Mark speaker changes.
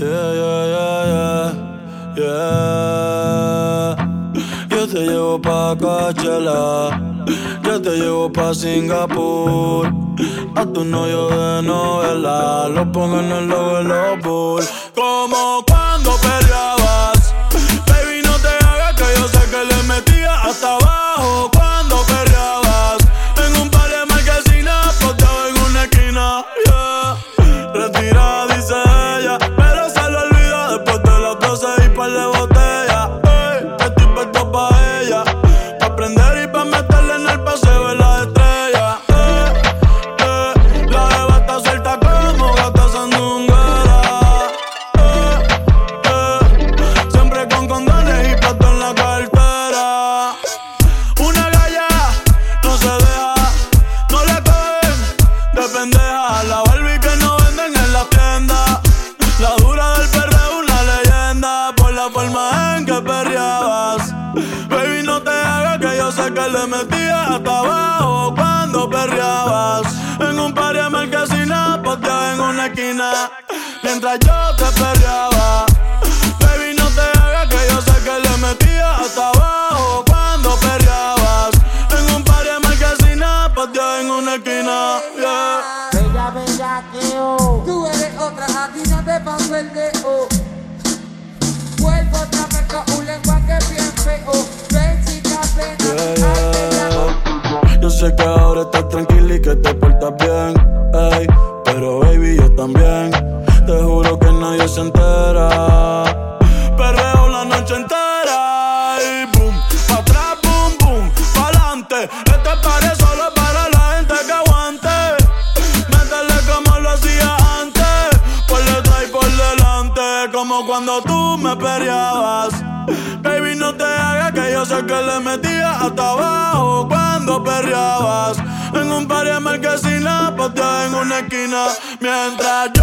Speaker 1: Yeah, yeah, yeah, yeah, yeah. Yo te llevo pa' Coachella, yo te llevo pa' Singapur. A tu novio de novela, lo pongo en el logo de los esquina. Mientras yo te perreaba. Baby, no te hagas que yo sé que le metías hasta abajo cuando perreabas. En un par de marquesinas, posteado en una esquina. Yeah.
Speaker 2: Bella, bellaqueo.
Speaker 3: Tú eres otra, a ti no te paso el dedo. Vuelvo otra vez con un lenguaje bien feo. Ven, chica, ven,
Speaker 1: Yeah,
Speaker 3: bella.
Speaker 1: yeah. Yo sé que ahora estás tranquila y que te portas bien, ey, pero baby yo también. Te juro que nadie se entera. Perreo la noche entera y boom, pa atrás, boom, boom, pa adelante. Este party solo para la gente que aguante. Métele como lo hacía antes, por detrás y por delante, como cuando tú me peleabas. Baby, no te hagas que yo sé que le metía hasta abajo cuando perreabas. En un par de pateada en una esquina, mientras yo